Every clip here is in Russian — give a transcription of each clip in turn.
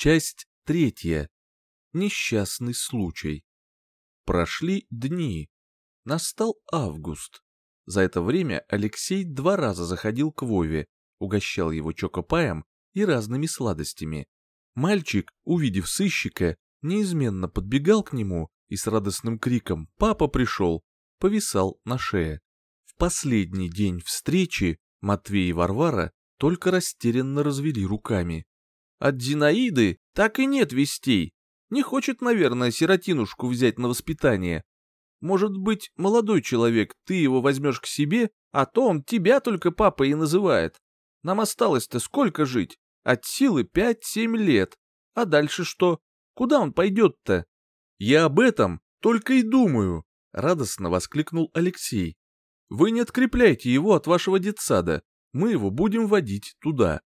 Часть третья. Несчастный случай. Прошли дни. Настал август. За это время Алексей два раза заходил к Вове, угощал его чокопаем и разными сладостями. Мальчик, увидев сыщика, неизменно подбегал к нему и с радостным криком «Папа пришел!» повисал на шее. В последний день встречи Матвей и Варвара только растерянно развели руками. От Зинаиды так и нет вестей. Не хочет, наверное, сиротинушку взять на воспитание. Может быть, молодой человек, ты его возьмешь к себе, а то он тебя только папой и называет. Нам осталось-то сколько жить? От силы пять-семь лет. А дальше что? Куда он пойдет-то? Я об этом только и думаю, радостно воскликнул Алексей. Вы не открепляйте его от вашего детсада. Мы его будем водить туда.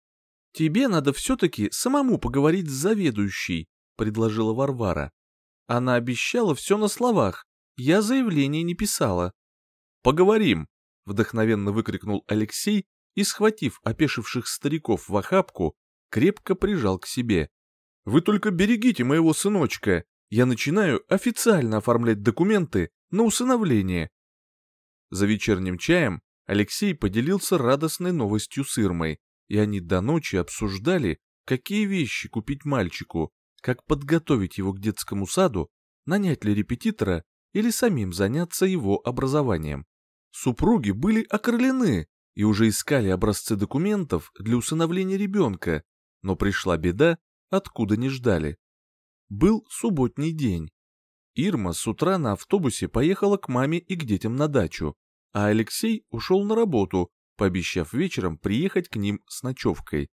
«Тебе надо все-таки самому поговорить с заведующей», — предложила Варвара. Она обещала все на словах, я заявление не писала. «Поговорим», — вдохновенно выкрикнул Алексей и, схватив опешивших стариков в охапку, крепко прижал к себе. «Вы только берегите моего сыночка, я начинаю официально оформлять документы на усыновление». За вечерним чаем Алексей поделился радостной новостью с Ирмой и они до ночи обсуждали, какие вещи купить мальчику, как подготовить его к детскому саду, нанять ли репетитора или самим заняться его образованием. Супруги были окрылены и уже искали образцы документов для усыновления ребенка, но пришла беда, откуда не ждали. Был субботний день. Ирма с утра на автобусе поехала к маме и к детям на дачу, а Алексей ушел на работу, пообещав вечером приехать к ним с ночевкой.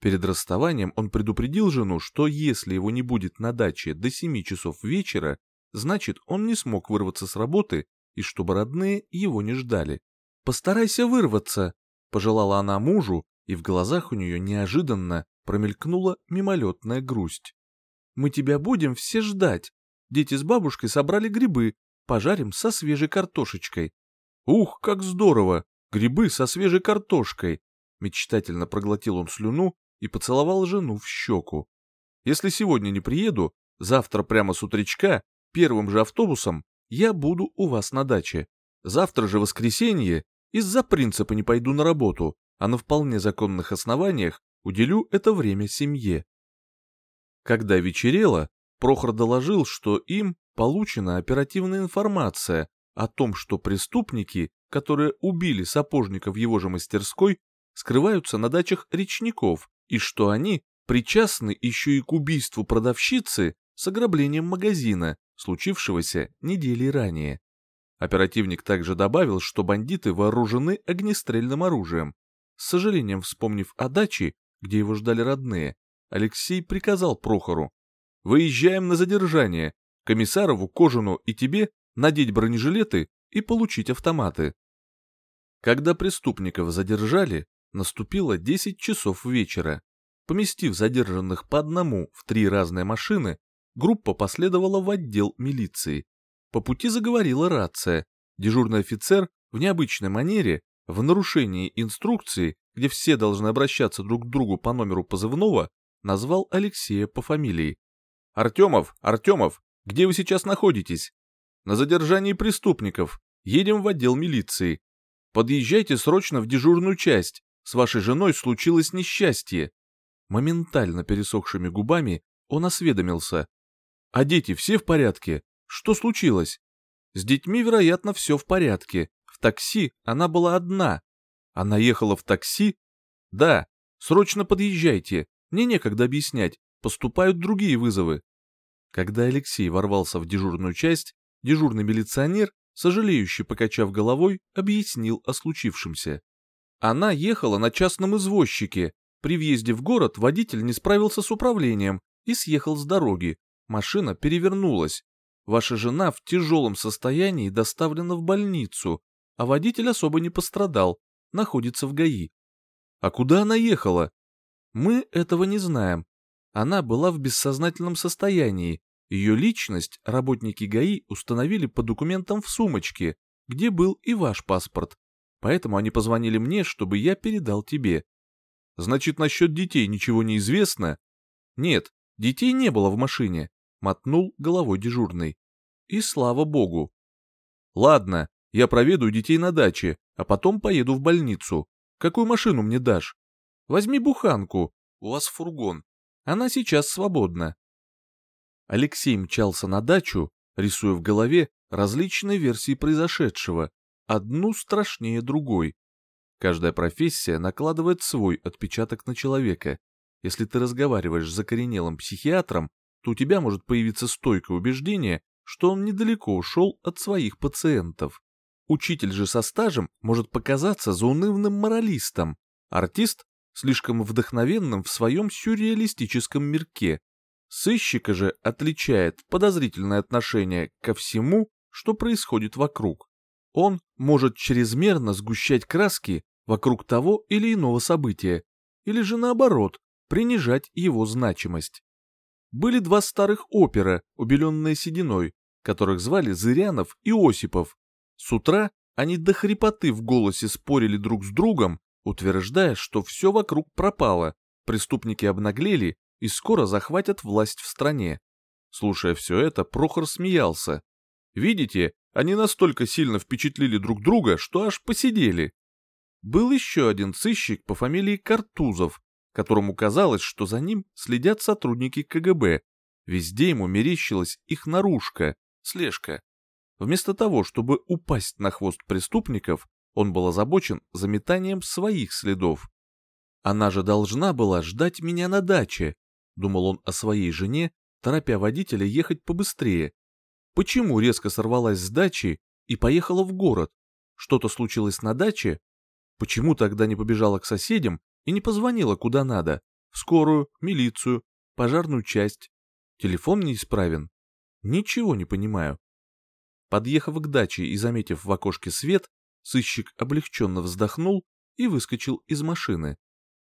Перед расставанием он предупредил жену, что если его не будет на даче до 7 часов вечера, значит он не смог вырваться с работы и чтобы родные его не ждали. «Постарайся вырваться», — пожелала она мужу, и в глазах у нее неожиданно промелькнула мимолетная грусть. «Мы тебя будем все ждать. Дети с бабушкой собрали грибы, пожарим со свежей картошечкой». «Ух, как здорово!» Грибы со свежей картошкой. Мечтательно проглотил он слюну и поцеловал жену в щеку. Если сегодня не приеду, завтра прямо с утречка, первым же автобусом, я буду у вас на даче. Завтра же воскресенье, из-за принципа не пойду на работу, а на вполне законных основаниях уделю это время семье. Когда вечерело, Прохор доложил, что им получена оперативная информация о том, что преступники которые убили сапожника в его же мастерской, скрываются на дачах речников, и что они причастны еще и к убийству продавщицы с ограблением магазина, случившегося недели ранее. Оперативник также добавил, что бандиты вооружены огнестрельным оружием. С сожалением вспомнив о даче, где его ждали родные, Алексей приказал Прохору. «Выезжаем на задержание. Комиссарову, Кожину и тебе надеть бронежилеты и получить автоматы. Когда преступников задержали, наступило 10 часов вечера. Поместив задержанных по одному в три разные машины, группа последовала в отдел милиции. По пути заговорила рация. Дежурный офицер в необычной манере, в нарушении инструкции, где все должны обращаться друг к другу по номеру позывного, назвал Алексея по фамилии. «Артемов, Артемов, где вы сейчас находитесь?» «На задержании преступников. Едем в отдел милиции. Подъезжайте срочно в дежурную часть. С вашей женой случилось несчастье. Моментально пересохшими губами он осведомился. А дети все в порядке? Что случилось? С детьми, вероятно, все в порядке. В такси она была одна. Она ехала в такси? Да. Срочно подъезжайте. Мне некогда объяснять. Поступают другие вызовы. Когда Алексей ворвался в дежурную часть, дежурный милиционер сожалеюще покачав головой, объяснил о случившемся. Она ехала на частном извозчике. При въезде в город водитель не справился с управлением и съехал с дороги. Машина перевернулась. Ваша жена в тяжелом состоянии доставлена в больницу, а водитель особо не пострадал, находится в ГАИ. А куда она ехала? Мы этого не знаем. Она была в бессознательном состоянии, ее личность работники ГАИ установили по документам в сумочке, где был и ваш паспорт. Поэтому они позвонили мне, чтобы я передал тебе. Значит, насчет детей ничего не известно? Нет, Детей не было в машине, мотнул головой дежурный. И слава богу. Ладно, я проведу детей на даче, а потом поеду в больницу. Какую машину мне дашь? Возьми буханку, у вас фургон. Она сейчас свободна. Алексей мчался на дачу, рисуя в голове различные версии произошедшего, одну страшнее другой. Каждая профессия накладывает свой отпечаток на человека. Если ты разговариваешь с закоренелым психиатром, то у тебя может появиться стойкое убеждение, что он недалеко ушел от своих пациентов. Учитель же со стажем может показаться заунывным моралистом, артист — слишком вдохновенным в своем сюрреалистическом мирке. Сыщика же отличает подозрительное отношение ко всему, что происходит вокруг. Он может чрезмерно сгущать краски вокруг того или иного события, или же наоборот, принижать его значимость. Были два старых опера, убеленные сединой, которых звали Зырянов и Осипов, с утра они до хрипоты в голосе спорили друг с другом, утверждая, что все вокруг пропало, преступники обнаглели и скоро захватят власть в стране. Слушая все это, Прохор смеялся. Видите, они настолько сильно впечатлили друг друга, что аж посидели. Был еще один сыщик по фамилии Картузов, которому казалось, что за ним следят сотрудники КГБ. Везде ему мерещилась их наружка, слежка. Вместо того, чтобы упасть на хвост преступников, он был озабочен заметанием своих следов. Она же должна была ждать меня на даче, думал он о своей жене, торопя водителя ехать побыстрее. Почему резко сорвалась с дачи и поехала в город? Что-то случилось на даче? Почему тогда не побежала к соседям и не позвонила куда надо? В скорую, милицию, пожарную часть? Телефон неисправен? Ничего не понимаю. Подъехав к даче и заметив в окошке свет, сыщик облегченно вздохнул и выскочил из машины.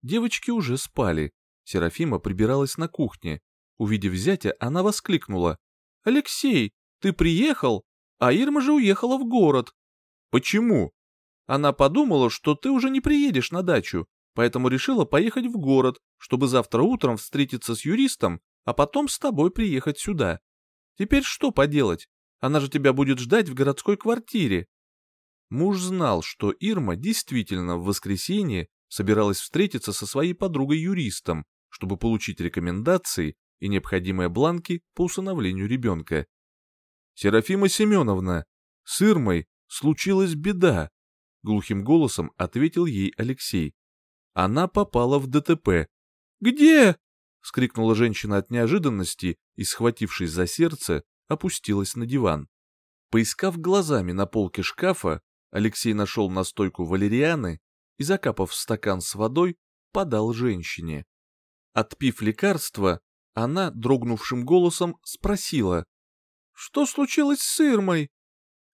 Девочки уже спали. Серафима прибиралась на кухне. Увидев зятя, она воскликнула. «Алексей, ты приехал? А Ирма же уехала в город». «Почему?» Она подумала, что ты уже не приедешь на дачу, поэтому решила поехать в город, чтобы завтра утром встретиться с юристом, а потом с тобой приехать сюда. Теперь что поделать? Она же тебя будет ждать в городской квартире. Муж знал, что Ирма действительно в воскресенье собиралась встретиться со своей подругой-юристом, чтобы получить рекомендации и необходимые бланки по усыновлению ребенка. «Серафима Семеновна, с Ирмой случилась беда», — глухим голосом ответил ей Алексей. «Она попала в ДТП». «Где?» — вскрикнула женщина от неожиданности и, схватившись за сердце, опустилась на диван. Поискав глазами на полке шкафа, Алексей нашел настойку валерианы и, закапав стакан с водой, подал женщине. Отпив лекарство, она дрогнувшим голосом спросила, «Что случилось с Ирмой?»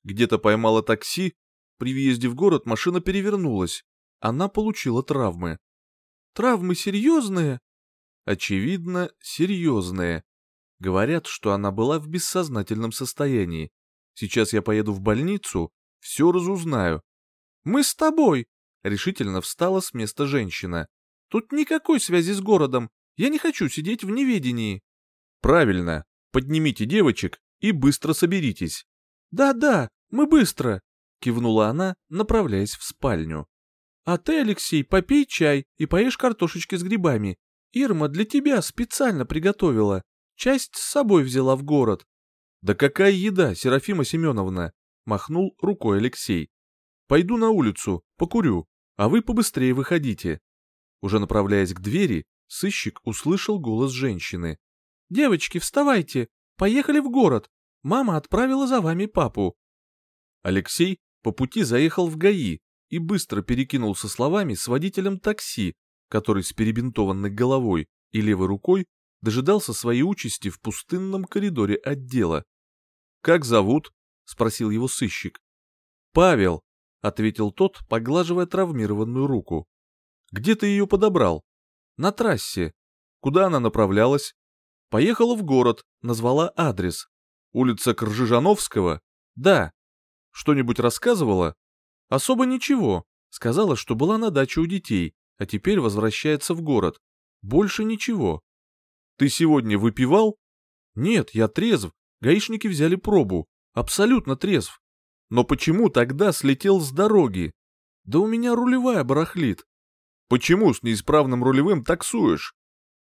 Где-то поймала такси, при въезде в город машина перевернулась, она получила травмы. «Травмы серьезные?» «Очевидно, серьезные», Говорят, что она была в бессознательном состоянии. Сейчас я поеду в больницу, все разузнаю. «Мы с тобой!» — решительно встала с места женщина. «Тут никакой связи с городом. Я не хочу сидеть в неведении». «Правильно. Поднимите девочек и быстро соберитесь». «Да-да, мы быстро!» — кивнула она, направляясь в спальню. «А ты, Алексей, попей чай и поешь картошечки с грибами. Ирма для тебя специально приготовила». Часть с собой взяла в город. Да какая еда, Серафима Семеновна? Махнул рукой Алексей. Пойду на улицу, покурю, а вы побыстрее выходите. Уже направляясь к двери, сыщик услышал голос женщины. «Девочки, вставайте! Поехали в город! Мама отправила за вами папу!» Алексей по пути заехал в ГАИ и быстро перекинулся словами с водителем такси, который с перебинтованной головой и левой рукой дожидался своей участи в пустынном коридоре отдела. «Как зовут?» — спросил его сыщик. «Павел», — ответил тот, поглаживая травмированную руку. «Где ты ее подобрал?» «На трассе. Куда она направлялась?» «Поехала в город, назвала адрес. Улица Кржижановского?» «Да». «Что-нибудь рассказывала?» «Особо ничего. Сказала, что была на даче у детей, а теперь возвращается в город. Больше ничего. Ты сегодня выпивал? Нет, я трезв. Гаишники взяли пробу. Абсолютно трезв. Но почему тогда слетел с дороги? Да у меня рулевая барахлит. Почему с неисправным рулевым таксуешь?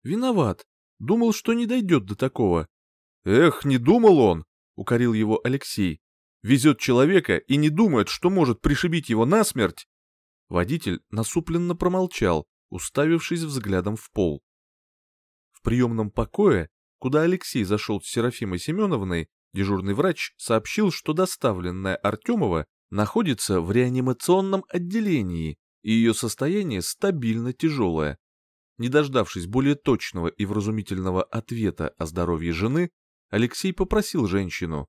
Виноват. Думал, что не дойдет до такого. Эх, не думал он, укорил его Алексей. Везет человека и не думает, что может пришибить его насмерть. Водитель насупленно промолчал, уставившись взглядом в пол. В приемном покое, куда Алексей зашел с Серафимой Семеновной, дежурный врач сообщил, что доставленная Артемова находится в реанимационном отделении, и ее состояние стабильно тяжелое. Не дождавшись более точного и вразумительного ответа о здоровье жены, Алексей попросил женщину.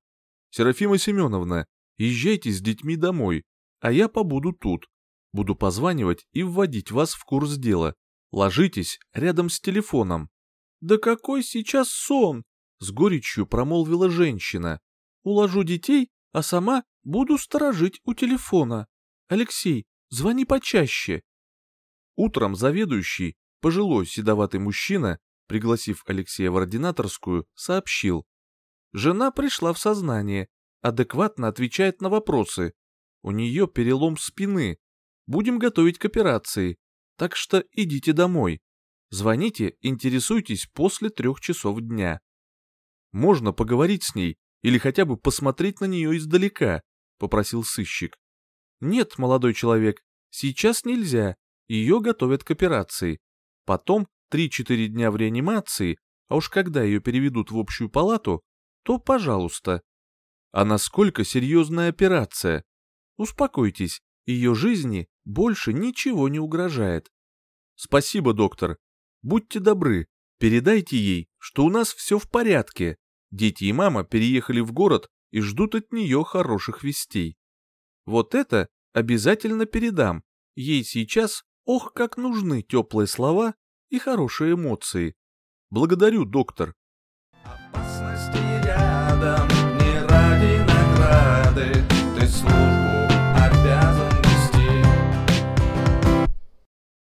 «Серафима Семеновна, езжайте с детьми домой, а я побуду тут. Буду позванивать и вводить вас в курс дела. Ложитесь рядом с телефоном». «Да какой сейчас сон!» — с горечью промолвила женщина. «Уложу детей, а сама буду сторожить у телефона. Алексей, звони почаще». Утром заведующий, пожилой седоватый мужчина, пригласив Алексея в ординаторскую, сообщил. Жена пришла в сознание, адекватно отвечает на вопросы. У нее перелом спины. Будем готовить к операции, так что идите домой. Звоните, интересуйтесь после трех часов дня. Можно поговорить с ней или хотя бы посмотреть на нее издалека, попросил сыщик. Нет, молодой человек, сейчас нельзя, ее готовят к операции. Потом 3-4 дня в реанимации, а уж когда ее переведут в общую палату, то пожалуйста. А насколько серьезная операция? Успокойтесь, ее жизни больше ничего не угрожает. Спасибо, доктор. Будьте добры, передайте ей, что у нас все в порядке. Дети и мама переехали в город и ждут от нее хороших вестей. Вот это обязательно передам. Ей сейчас, ох, как нужны теплые слова и хорошие эмоции. Благодарю, доктор. Опасности рядом